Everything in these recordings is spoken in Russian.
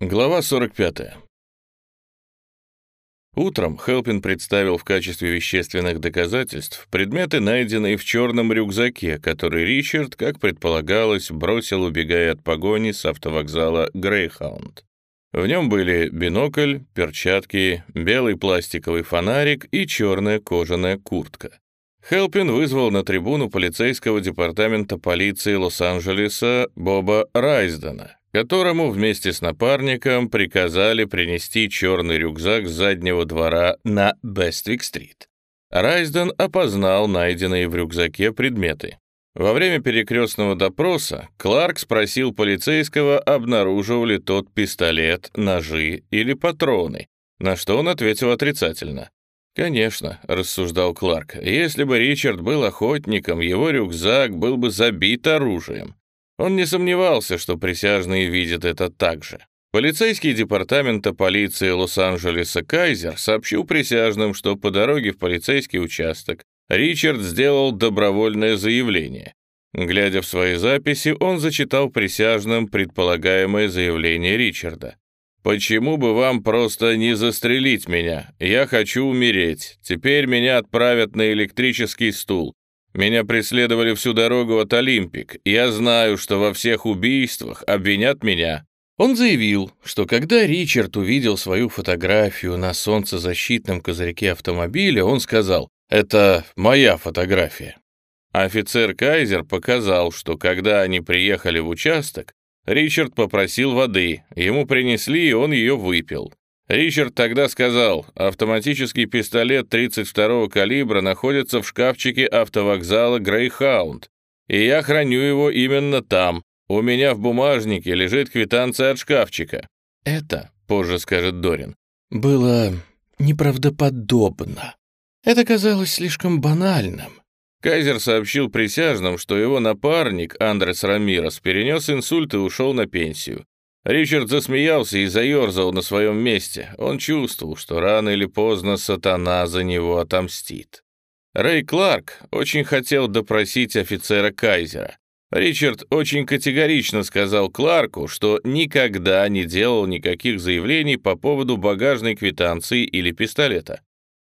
Глава 45. Утром Хелпин представил в качестве вещественных доказательств предметы, найденные в черном рюкзаке, который Ричард, как предполагалось, бросил, убегая от погони с автовокзала Грейхаунд. В нем были бинокль, перчатки, белый пластиковый фонарик и черная кожаная куртка. Хелпин вызвал на трибуну полицейского департамента полиции Лос-Анджелеса Боба Райсдена, которому вместе с напарником приказали принести черный рюкзак с заднего двора на Бествик-стрит. Райсден опознал найденные в рюкзаке предметы. Во время перекрестного допроса Кларк спросил полицейского, обнаружил ли тот пистолет, ножи или патроны, на что он ответил отрицательно. «Конечно», — рассуждал Кларк, — «если бы Ричард был охотником, его рюкзак был бы забит оружием. Он не сомневался, что присяжные видят это так же. Полицейский департамента полиции Лос-Анджелеса Кайзер сообщил присяжным, что по дороге в полицейский участок Ричард сделал добровольное заявление. Глядя в свои записи, он зачитал присяжным предполагаемое заявление Ричарда. «Почему бы вам просто не застрелить меня? Я хочу умереть. Теперь меня отправят на электрический стул. Меня преследовали всю дорогу от Олимпик. Я знаю, что во всех убийствах обвинят меня». Он заявил, что когда Ричард увидел свою фотографию на солнцезащитном козырьке автомобиля, он сказал «Это моя фотография». Офицер Кайзер показал, что когда они приехали в участок, Ричард попросил воды, ему принесли, и он ее выпил. Ричард тогда сказал, автоматический пистолет 32-го калибра находится в шкафчике автовокзала Грейхаунд, и я храню его именно там. У меня в бумажнике лежит квитанция от шкафчика. Это, позже скажет Дорин, было неправдоподобно. Это казалось слишком банальным. Кайзер сообщил присяжным, что его напарник, Андрес Рамирос, перенес инсульт и ушел на пенсию. Ричард засмеялся и заерзал на своем месте. Он чувствовал, что рано или поздно сатана за него отомстит. Рэй Кларк очень хотел допросить офицера Кайзера. Ричард очень категорично сказал Кларку, что никогда не делал никаких заявлений по поводу багажной квитанции или пистолета.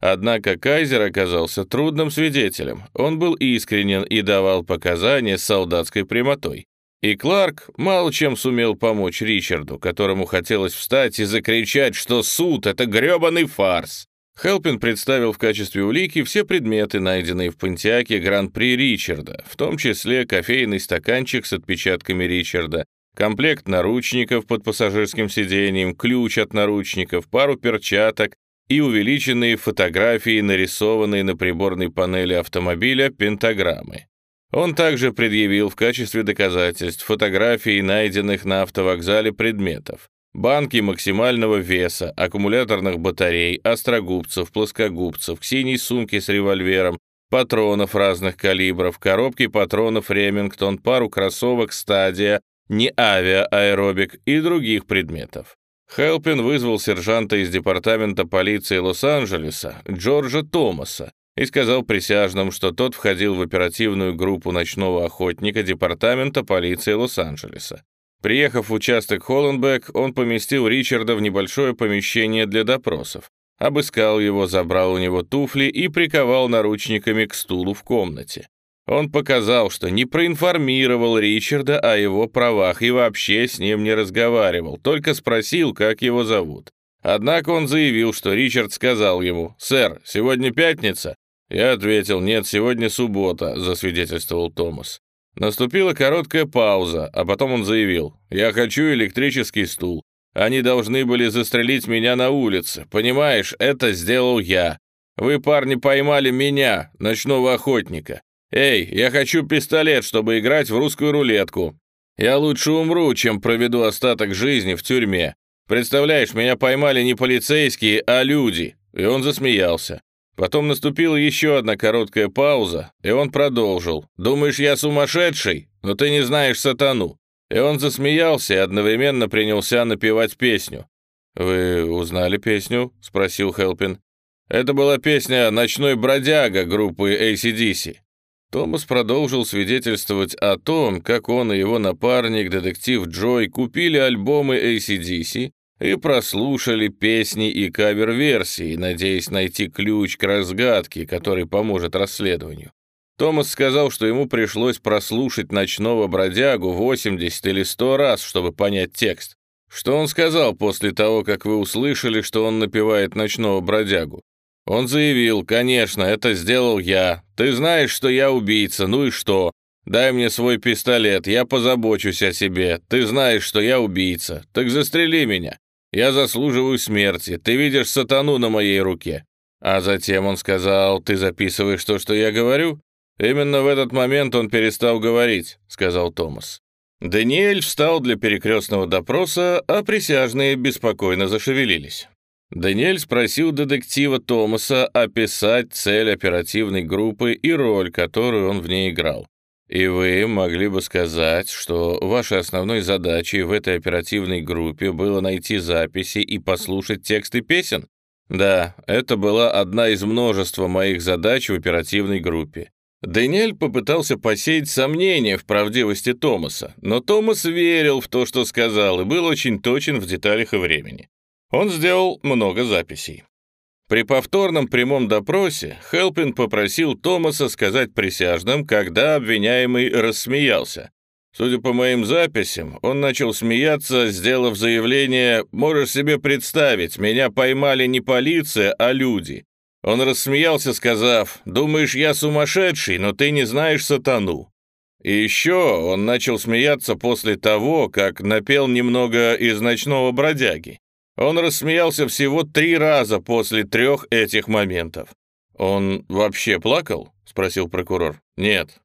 Однако Кайзер оказался трудным свидетелем. Он был искренен и давал показания с солдатской прямотой. И Кларк мало чем сумел помочь Ричарду, которому хотелось встать и закричать, что суд — это грёбаный фарс. Хелпин представил в качестве улики все предметы, найденные в Пантиаке Гран-при Ричарда, в том числе кофейный стаканчик с отпечатками Ричарда, комплект наручников под пассажирским сиденьем, ключ от наручников, пару перчаток и увеличенные фотографии, нарисованные на приборной панели автомобиля пентаграммы. Он также предъявил в качестве доказательств фотографии найденных на автовокзале предметов, банки максимального веса, аккумуляторных батарей, острогубцев, плоскогубцев, синей сумки с револьвером, патронов разных калибров, коробки патронов Ремингтон, пару кроссовок «Стадия», не авиа-аэробик и других предметов. Хелпин вызвал сержанта из департамента полиции Лос-Анджелеса Джорджа Томаса, и сказал присяжным, что тот входил в оперативную группу ночного охотника департамента полиции Лос-Анджелеса. Приехав в участок Холленбек, он поместил Ричарда в небольшое помещение для допросов, обыскал его, забрал у него туфли и приковал наручниками к стулу в комнате. Он показал, что не проинформировал Ричарда о его правах и вообще с ним не разговаривал, только спросил, как его зовут. Однако он заявил, что Ричард сказал ему, «Сэр, сегодня пятница, я ответил, нет, сегодня суббота, засвидетельствовал Томас. Наступила короткая пауза, а потом он заявил, я хочу электрический стул. Они должны были застрелить меня на улице. Понимаешь, это сделал я. Вы, парни, поймали меня, ночного охотника. Эй, я хочу пистолет, чтобы играть в русскую рулетку. Я лучше умру, чем проведу остаток жизни в тюрьме. Представляешь, меня поймали не полицейские, а люди. И он засмеялся. Потом наступила еще одна короткая пауза, и он продолжил. «Думаешь, я сумасшедший? Но ты не знаешь сатану». И он засмеялся и одновременно принялся напевать песню. «Вы узнали песню?» — спросил Хелпин. «Это была песня «Ночной бродяга» группы ACDC. Томас продолжил свидетельствовать о том, как он и его напарник, детектив Джой, купили альбомы ACDC и прослушали песни и кавер-версии, надеясь найти ключ к разгадке, который поможет расследованию. Томас сказал, что ему пришлось прослушать «Ночного бродягу» 80 или 100 раз, чтобы понять текст. Что он сказал после того, как вы услышали, что он напевает «Ночного бродягу»? Он заявил, конечно, это сделал я. Ты знаешь, что я убийца, ну и что? Дай мне свой пистолет, я позабочусь о себе. Ты знаешь, что я убийца. Так застрели меня. Я заслуживаю смерти. Ты видишь сатану на моей руке. А затем он сказал, ты записываешь то, что я говорю? Именно в этот момент он перестал говорить, сказал Томас. Даниэль встал для перекрестного допроса, а присяжные беспокойно зашевелились. Даниэль спросил детектива Томаса описать цель оперативной группы и роль, которую он в ней играл. И вы могли бы сказать, что вашей основной задачей в этой оперативной группе было найти записи и послушать тексты песен? Да, это была одна из множества моих задач в оперативной группе. Даниэль попытался посеять сомнения в правдивости Томаса, но Томас верил в то, что сказал, и был очень точен в деталях и времени. Он сделал много записей. При повторном прямом допросе Хелпин попросил Томаса сказать присяжным, когда обвиняемый рассмеялся. Судя по моим записям, он начал смеяться, сделав заявление «Можешь себе представить, меня поймали не полиция, а люди». Он рассмеялся, сказав «Думаешь, я сумасшедший, но ты не знаешь сатану». И еще он начал смеяться после того, как напел немного из «Ночного бродяги». Он рассмеялся всего три раза после трех этих моментов. «Он вообще плакал?» — спросил прокурор. «Нет».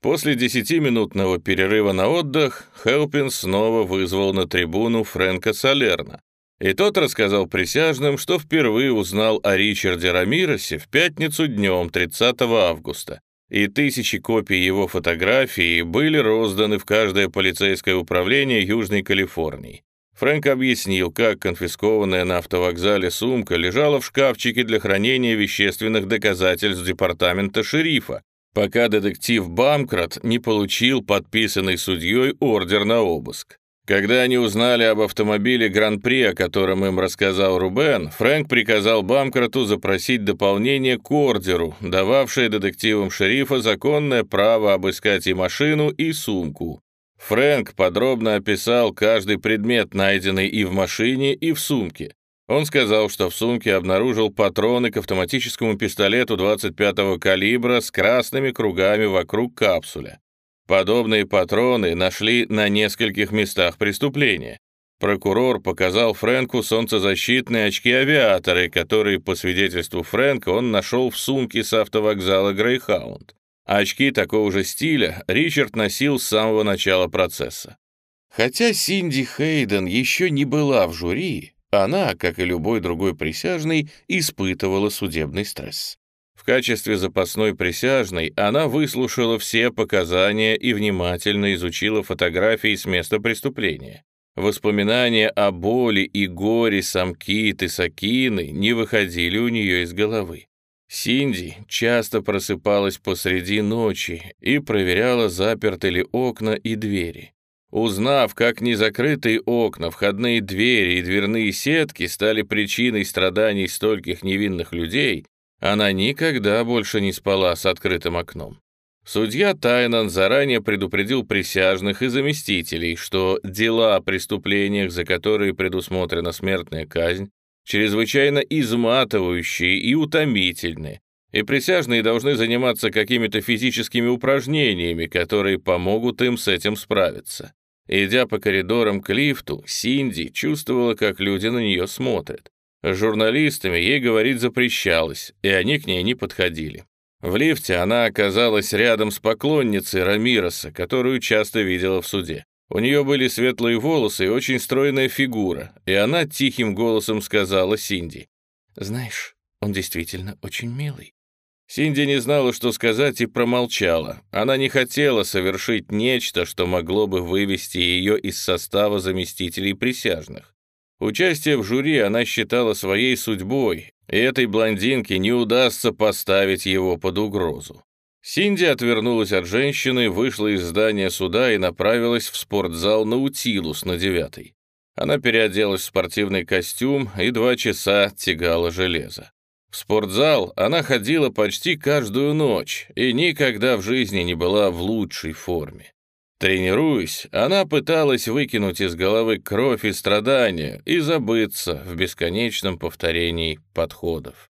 После десятиминутного перерыва на отдых Хелпин снова вызвал на трибуну Фрэнка Салерна. И тот рассказал присяжным, что впервые узнал о Ричарде Рамиросе в пятницу днем 30 августа, и тысячи копий его фотографий были розданы в каждое полицейское управление Южной Калифорнии. Фрэнк объяснил, как конфискованная на автовокзале сумка лежала в шкафчике для хранения вещественных доказательств департамента шерифа, пока детектив Бамкрат не получил подписанный судьей ордер на обыск. Когда они узнали об автомобиле Гран-при, о котором им рассказал Рубен, Фрэнк приказал Бамкрату запросить дополнение к ордеру, дававшее детективам шерифа законное право обыскать и машину, и сумку. Фрэнк подробно описал каждый предмет, найденный и в машине, и в сумке. Он сказал, что в сумке обнаружил патроны к автоматическому пистолету 25-го калибра с красными кругами вокруг капсуля. Подобные патроны нашли на нескольких местах преступления. Прокурор показал Фрэнку солнцезащитные очки-авиаторы, которые, по свидетельству Фрэнка, он нашел в сумке с автовокзала «Грейхаунд». Очки такого же стиля Ричард носил с самого начала процесса. Хотя Синди Хейден еще не была в жюри, она, как и любой другой присяжный, испытывала судебный стресс. В качестве запасной присяжной она выслушала все показания и внимательно изучила фотографии с места преступления. Воспоминания о боли и горе Самкит и Сакины не выходили у нее из головы. Синди часто просыпалась посреди ночи и проверяла, заперты ли окна и двери. Узнав, как незакрытые окна, входные двери и дверные сетки стали причиной страданий стольких невинных людей, она никогда больше не спала с открытым окном. Судья Тайнан заранее предупредил присяжных и заместителей, что дела о преступлениях, за которые предусмотрена смертная казнь, чрезвычайно изматывающие и утомительные, и присяжные должны заниматься какими-то физическими упражнениями, которые помогут им с этим справиться. Идя по коридорам к лифту, Синди чувствовала, как люди на нее смотрят. С журналистами ей говорить запрещалось, и они к ней не подходили. В лифте она оказалась рядом с поклонницей Рамироса, которую часто видела в суде. У нее были светлые волосы и очень стройная фигура, и она тихим голосом сказала Синди. «Знаешь, он действительно очень милый». Синди не знала, что сказать, и промолчала. Она не хотела совершить нечто, что могло бы вывести ее из состава заместителей присяжных. Участие в жюри она считала своей судьбой, и этой блондинке не удастся поставить его под угрозу. Синди отвернулась от женщины, вышла из здания суда и направилась в спортзал Наутилус на девятой. Она переоделась в спортивный костюм и два часа тягала железо. В спортзал она ходила почти каждую ночь и никогда в жизни не была в лучшей форме. Тренируясь, она пыталась выкинуть из головы кровь и страдания и забыться в бесконечном повторении подходов.